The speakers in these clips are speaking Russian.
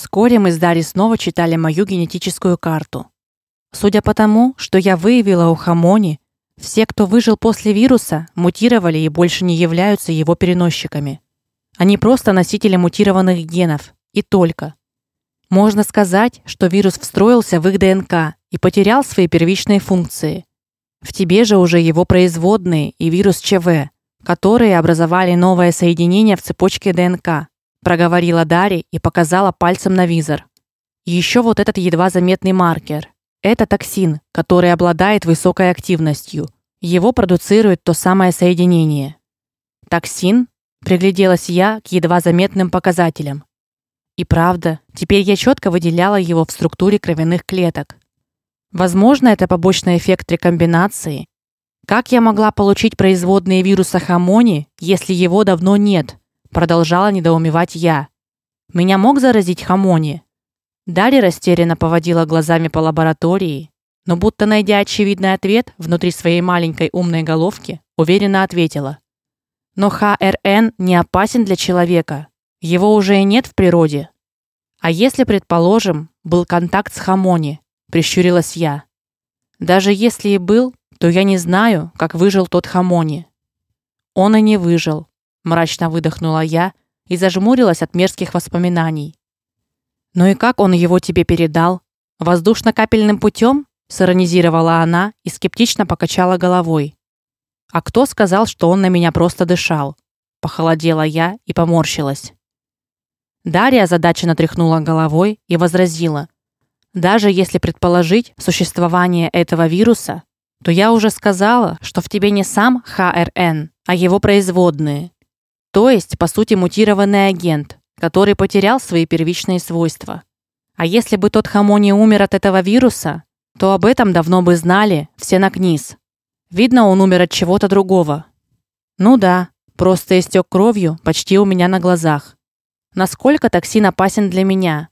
Вскоре мы с Дарьей снова читали мою генетическую карту. Судя по тому, что я выявила у Хамони, все, кто выжил после вируса, мутировали и больше не являются его переносчиками. Они просто носители мутированных генов и только. Можно сказать, что вирус встроился в их ДНК и потерял свои первичные функции. В тебе же уже его производные и вирус ЧВ, которые образовали новое соединение в цепочке ДНК, проговорила Дарья и показала пальцем на визор. Еще вот этот едва заметный маркер. Это токсин, который обладает высокой активностью. Его продуцирует то самое соединение. Токсин? Пригляделась я к едва заметным показателям. И правда, теперь я четко выделяла его в структуре кровяных клеток. Возможно, это побочный эффект рекомбинации. Как я могла получить производные вируса Хамони, если его давно нет? Продолжала недоумевать я. Меня мог заразить Хамони? Дарья растерянно поводила глазами по лаборатории, но будто найдя очевидный ответ внутри своей маленькой умной головки, уверенно ответила: "Но ХРН не опасен для человека. Его уже и нет в природе. А если, предположим, был контакт с Хамони?" прищурилась я. "Даже если и был, то я не знаю, как выжил тот Хамони. Он и не выжил, мрачно выдохнула я и зажмурилась от мерзких воспоминаний. Ну и как он его тебе передал? Воздушно-капельным путем? сиронизировала она и скептично покачала головой. А кто сказал, что он на меня просто дышал? Похолодела я и поморщилась. Дарья озадаченно тряхнула головой и возразила: "Даже если предположить существование этого вируса, то я уже сказала, что в тебе не сам ХРН, а его производные. То есть, по сути, мутированный агент, который потерял свои первичные свойства. А если бы тот Хамони умер от этого вируса, то об этом давно бы знали все на КНИС. Видно, он умер от чего-то другого. Ну да, просто истек кровью почти у меня на глазах. Насколько токсин опасен для меня?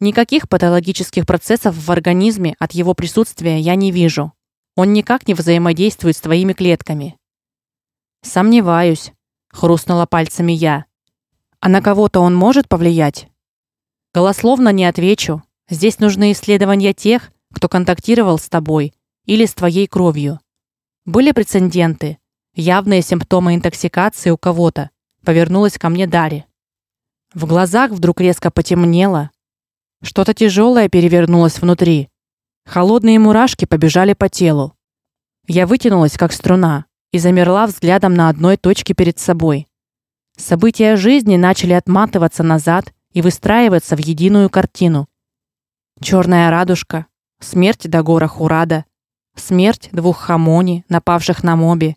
Никаких патологических процессов в организме от его присутствия я не вижу. Он никак не взаимодействует с твоими клетками. Сомневаюсь, хрустнула пальцами я. А на кого-то он может повлиять? Голословно не отвечу. Здесь нужны исследования тех, кто контактировал с тобой или с твоей кровью. Были прецеденты, явные симптомы интоксикации у кого-то. Повернулась ко мне Дарья. В глазах вдруг резко потемнело. Что-то тяжелое перевернулось внутри. Холодные мурашки побежали по телу. Я вытянулась как струна и замерла взглядом на одной точке перед собой. События жизни начали отматываться назад и выстраиваться в единую картину. Черная радужка, смерть Дагора Хурада, смерть двух хамони, напавших на моби.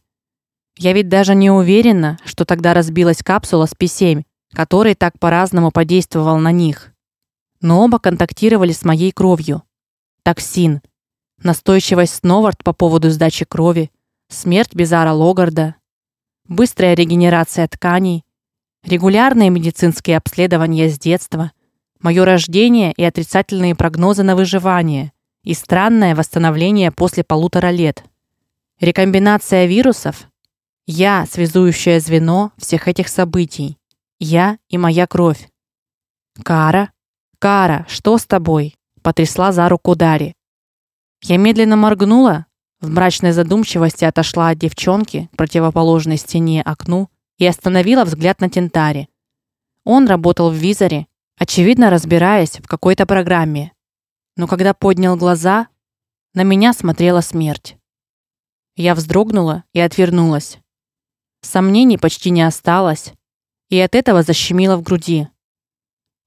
Я ведь даже не уверена, что тогда разбилась капсула с P7, который так по-разному подействовал на них. Но оба контактировали с моей кровью. Токсин, настойчивость Сновард по поводу сдачи крови, смерть Безара Логарда, быстрая регенерация тканей, регулярные медицинские обследования с детства, мое рождение и отрицательные прогнозы на выживание и странное восстановление после полутора лет. Рекомбинация вирусов я связующее звено всех этих событий. Я и моя кровь. Кара, Кара, что с тобой? потрясла за руку Дари. Я медленно моргнула, в мрачной задумчивости отошла от девчонки к противоположной стене окну и остановила взгляд на Тентаре. Он работал в визоре, очевидно, разбираясь в какой-то программе. Но когда поднял глаза, на меня смотрела смерть. Я вздрогнула и отвернулась. Сомнений почти не осталось, и от этого защемило в груди.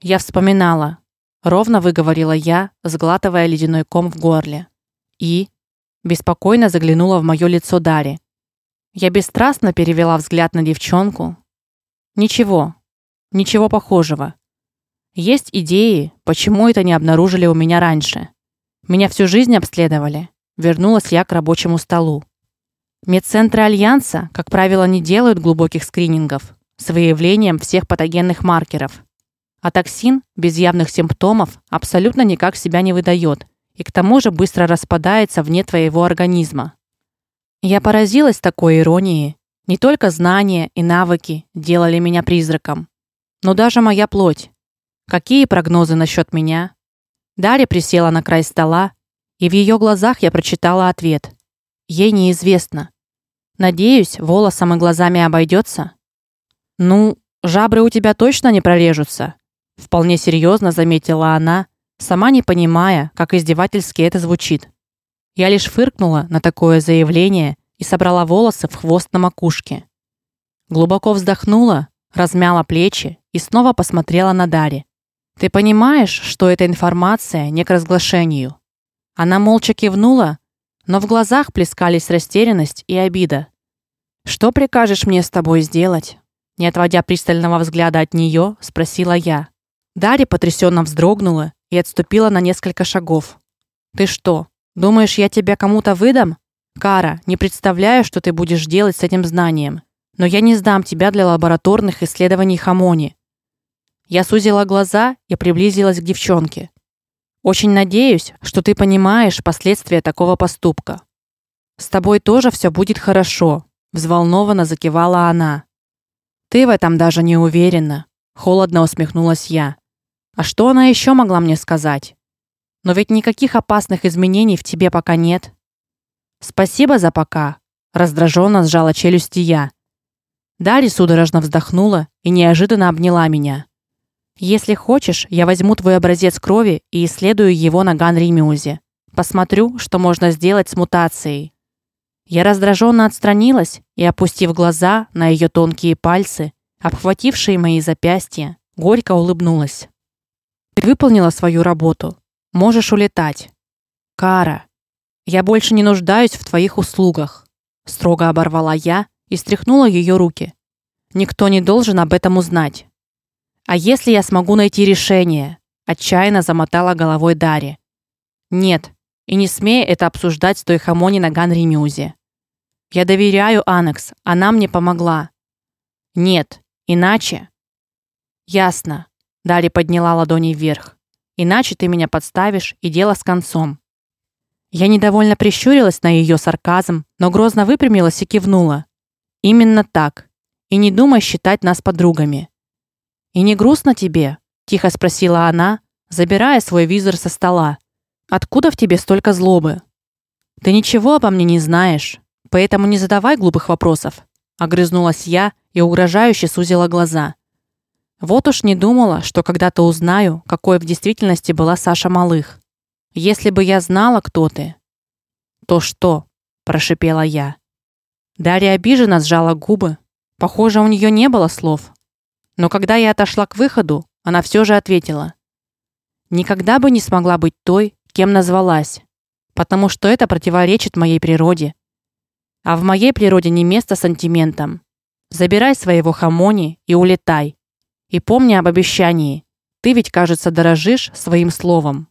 Я вспоминала, ровно выговорила я, сглатывая ледяной ком в горле. И беспокойно заглянула в моё лицо Дари. Я бесстрастно перевела взгляд на девчонку. Ничего. Ничего похожего. Есть идеи, почему это не обнаружили у меня раньше. Меня всю жизнь обследовали. Вернулась я к рабочему столу. Медцентры альянса, как правило, не делают глубоких скринингов с выявлением всех патогенных маркеров. А токсин без явных симптомов абсолютно никак себя не выдает и к тому же быстро распадается вне твоего организма. Я поразилась такой иронии. Не только знания и навыки делали меня призраком, но даже моя плоть. Какие прогнозы насчет меня? Дарья присела на край стола, и в ее глазах я прочитала ответ. Ей неизвестно. Надеюсь, волосом и глазами обойдется. Ну, жабры у тебя точно не прорежутся, вполне серьезно заметила она, сама не понимая, как издевательски это звучит. Я лишь фыркнула на такое заявление и собрала волосы в хвост на макушке. Глубоко вздохнула, размяла плечи и снова посмотрела на Дари. Ты понимаешь, что эта информация не к разглашению? Она молча кивнула, но в глазах плескались растерянность и обида. Что прикажешь мне с тобой сделать? Не отводя пристального взгляда от нее, спросила я. Дарья потрясенно вздрогнула и отступила на несколько шагов. Ты что, думаешь, я тебя кому-то выдам? Кара, не представляю, что ты будешь делать с этим знанием. Но я не сдам тебя для лабораторных исследований Хамони. Я сузила глаза и приблизилась к девчонке. Очень надеюсь, что ты понимаешь последствия такого поступка. С тобой тоже все будет хорошо, взволнованно закивала она. Ты в этом даже не уверена, холодно усмехнулась я. А что она еще могла мне сказать? Но ведь никаких опасных изменений в тебе пока нет. Спасибо за пока, раздраженно сжала челюсти я. Дарья судорожно вздохнула и неожиданно обняла меня. Если хочешь, я возьму твой образец крови и исследую его на Ганримиузе. Посмотрю, что можно сделать с мутацией. Я раздраженно отстранилась и, опустив глаза на ее тонкие пальцы, обхватившие мои запястья, горько улыбнулась. Выполнила свою работу. Можешь улетать. Кара, я больше не нуждаюсь в твоих услугах, строго оборвала я и стряхнула ее руки. Никто не должен об этом узнать. А если я смогу найти решение? Отчаянно замотала головой Дарья. Нет, и не смей это обсуждать с той Хамони на Ганримюзе. Я доверяю Анекс, она мне помогла. Нет, иначе. Ясно. Дарья подняла ладони вверх. Иначе ты меня подставишь, и дело с концом. Я недовольно прищурилась на ее сарказм, но грозно выпрямилась и кивнула. Именно так. И не думай считать нас подругами. И не грустно тебе? тихо спросила она, забирая свой визор со стола. Откуда в тебе столько злобы? Ты ничего обо мне не знаешь, поэтому не задавай глупых вопросов, огрызнулась я и угрожающе сузила глаза. Вот уж не думала, что когда-то узнаю, какой в действительности была Саша Малых. Если бы я знала, кто ты, то что? прошипела я. Дарья обиженно сжала губы. Похоже, у нее не было слов. Но когда я отошла к выходу, она все же ответила: "Никогда бы не смогла быть той, кем назвалась, потому что это противоречит моей природе. А в моей природе не место сантиментам. Забирай своего хамони и улетай. И помни об обещании. Ты ведь, кажется, дорожишь своим словом".